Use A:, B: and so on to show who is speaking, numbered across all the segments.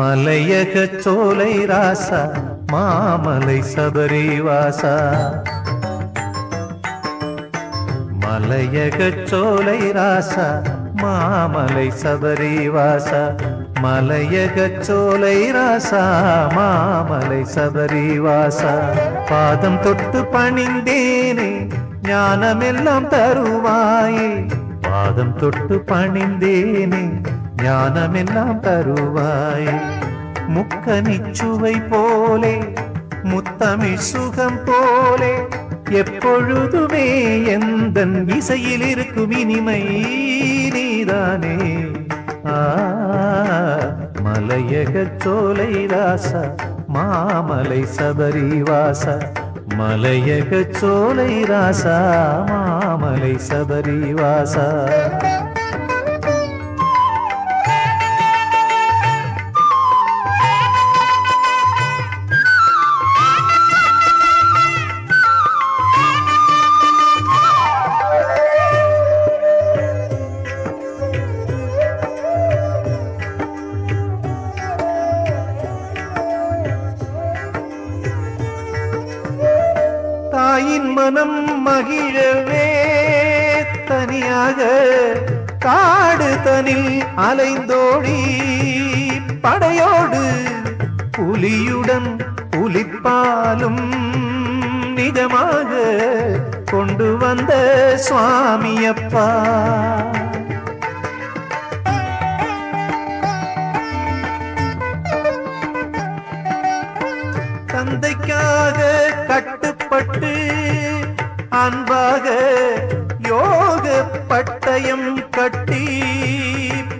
A: மலையக சோலை ராசா மாமலை சபரி வாசா மலையக சோலை ராசா மாமலை சபரி வாசா மலையக சோலை ராசா மாமலை சபரி வாசா பாதம் தொட்டு பணிந்தேனே ஞானமெல்லாம் தருவாயே. பாதம் தொட்டு பணிந்தேனே ஞானமெல்லாம் தருவாய். முக்கனிச்சுவை போலே முத்தமி சுகம் போலே எப்பொழுதுமே எந்த இசையில் இருக்கும் இனிமை நீதானே. ஆ மலையக சோலை ராசா மாமலை சபரி வாசா மலையக சோலை ராசா மாமலை சபரி தாயின் மனம் மகிழவே தனியாக காடு தனில் அலைந்தோழி படையோடு புலியுடன் புலிப்பாலும் நிஜமாக கொண்டு வந்த சுவாமியப்பா. தந்தை யோக பட்டயம் கட்டி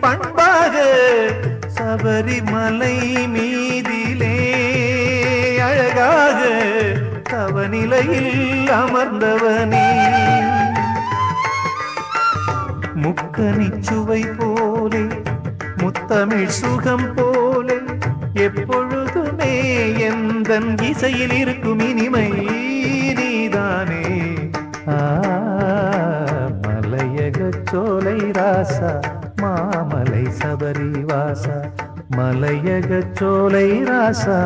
A: பண்பாக சபரிமலை மீதிலே அழகாக தவநிலையில் அமர்ந்தவனே. முக்கனிச்சுவை போலே முத்தமிழ் சுகம் போலே எப்பொழுதுமே எந்த இசையில் இருக்கும் இனிமை. சோலை ராசா மாமலை சபரி வாசா மலையக சோலை ராசா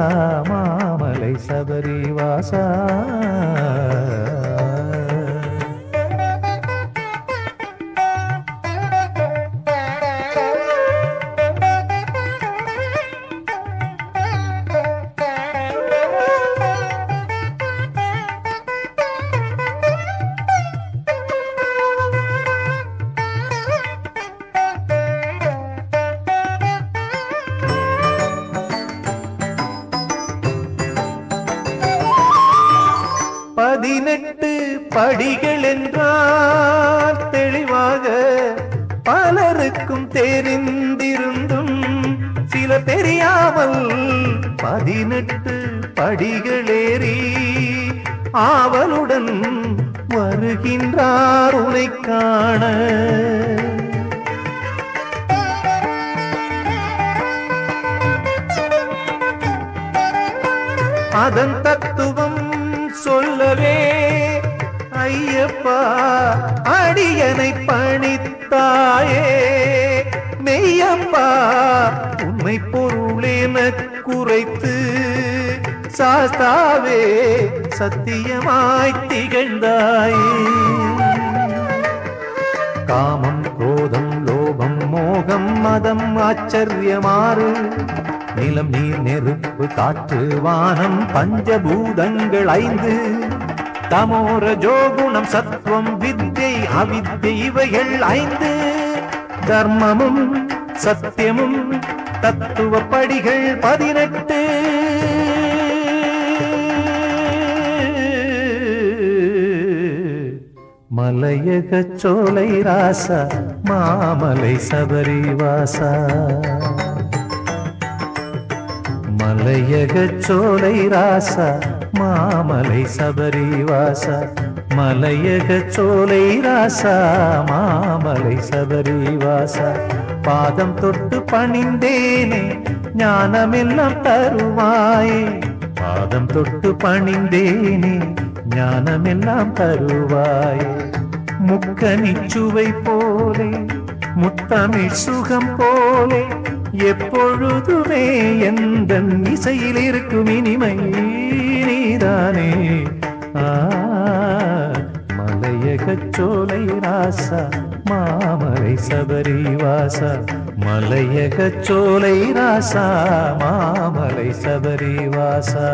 A: மாமலை சபரி வாசா. பதினெட்டு படிகள் என்றால் தெளிவாக பலருக்கும் தெரிந்திருந்தும் சில தெரியாமல் பதினெட்டு படிகளேறி ஆவலுடன் வருகின்றார் உனை காண. அதன் தத்துவம் சொல்லவே ஐயப்பா அடியனை பணித்தாயே. மெய்யப்பா உண்மை பொருளென குறைத்து சாஸ்தாவே சத்தியமாய் திகழ்ந்தாயே. காமம் குரோதம் லோபம் மோகம் மதம் ஆச்சரியமாறு. நிலம் நீர் நெருப்பு காற்று வானம் பஞ்சபூதங்கள் ஐந்து. தமோர ஜோகுணம் சத்துவம் வித்தை அவித்தை இவைகள் ஐந்து. தர்மமும் சத்தியமும் தத்துவ படிகள் பதினெட்டு. மலையக சோலை ராசா மாமலை சபரி வாசா. மலையக சோலை ராசா மாமலை சபரி வாசா மலையக சோலை ராசா மாமலை சபரி வாசா. பாதம் தொட்டு பணிந்தேனே ஞானமெல்லாம் தருவாயே. பாதம் தொட்டு பணிந்தேனே ஞானமெல்லாம் தருவாயே. முக்கணிச்சுவை போலே முத்தமிழ் சுகம் போலே எப்பொழுதுமே எந்த இசையில் இருக்கும் இனிமை சோலை ராசா மாமலை சபரி வாசா மலையக சோலை ராசா மாமலை சபரி வாசா.